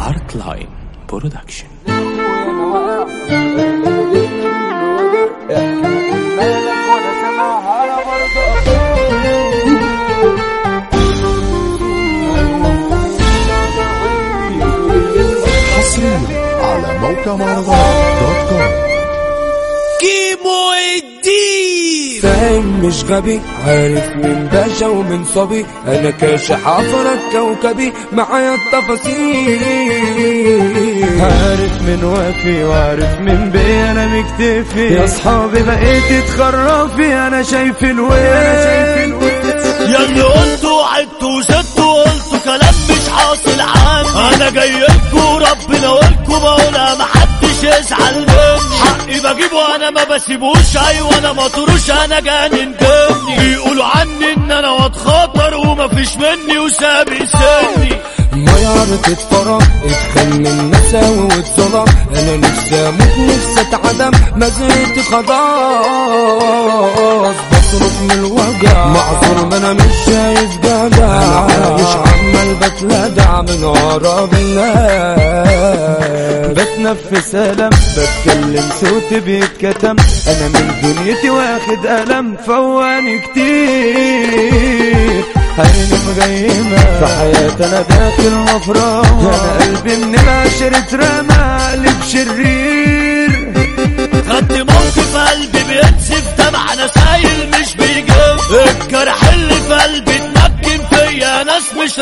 ارت لاين برودكشن حصريا على موقع مهرجانات دوت كوم مش غبي عارف من باشا ومن صبي. أنا كاشح عفرك كوكبي معايا التفاصيل. عارف من وافي وعارف من بي أنا مكتفي. يا أصحابي بقيت تخرفي أنا شايف الويل. يا اللي قلتوا عدتوا وزدتوا قلتوا كلام مش حاصل عام. أنا جاي لكوا ربنا ولكوا بقولها محدش يزعل مني حقي بجيبه أنا ما بسيبوش أيوه أنا مطروش أنا جانن جني بيقولوا عني إن أنا واد خطر ومفيش مني وسابق سني. ما يعرف اتفرج اتخن النساوي واتظلم أنا نفسي أموت نفسي أتعدم. ما زلت خلاص بصرف من الوجع. معذور ما أنا مش شايف جدع. بتلدع من بالله بتنفس ألم بتكلم صوتي بيتكتم. أنا من دنيتي واخد ألم فواني كتير. عيني مغيمة في حياتي أنا داخل مفرمة أنا قلبي من العشرة اترمى.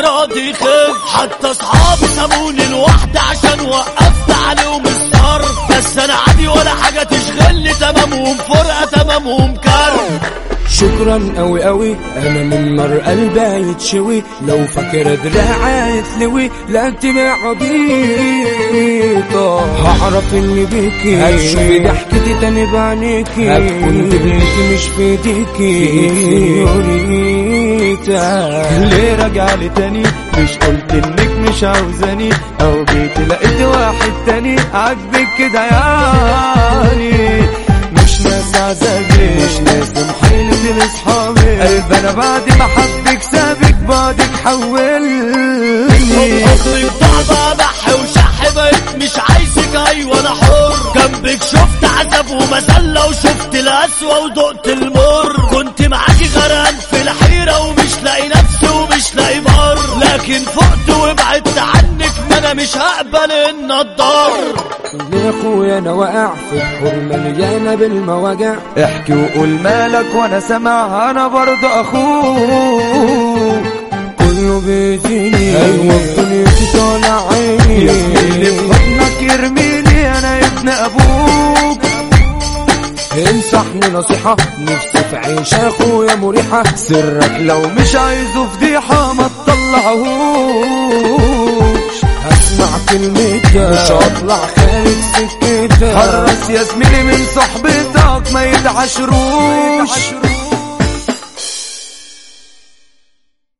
راضي يخف حتى اصحابي سابوني لوحدي عشان وقفت عليهم الصرف. بس أنا عادي ولا حاجة تشغلني تمامهم فرقه تمامهم كرب شكرا قوي قوي أنا من نار قلبي يتشوي. لو فاكر دراعي يتلوي لا انت عبيطة. هعرف اللي بيكي. هتشوفي ضحكتي تاني بعينيكي. هتكون دبلتي مش في إيديكي. سيوريتا ليه راجع لي تاني مش قلت إنك مش عاوزاني أو جيت لقيت واحد تاني عاجبك كده يعني مش ناس عذابي مش ناس محيلتي لاصحابي قلب أنا بعد ما حبك سابك بعدك حولني ومذلة وشفت القسوة ودقت المر. كنت معاكي غرقان في الحيرة ومش لاقي نفسي ومش لاقي بر لكن فقت وبعدت عنك ما أنا مش هقبل إن أتضر. يا أخويا أنا واقع في بحور مليانة بالمواجع. احكي وقول مالك وأنا سامع أنا برضه أخوك. كله بيزيني أيوه. دنيتي طالع عيني. انصحني نصيحة نفسي في عيش أخويا مريحة. سرك لو مش عايزه فضيحة ما تطلعهوش. هسمع كلمتك مش هطلع خارج سكتك. حرص يا زميلي من صحبتك ما يتعشروش